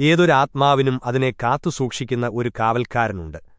ഏതൊരാത്മാവിനും അതിനെ കാത്തുസൂക്ഷിക്കുന്ന ഒരു കാവൽക്കാരനുണ്ട്.